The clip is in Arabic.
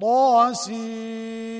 طاسين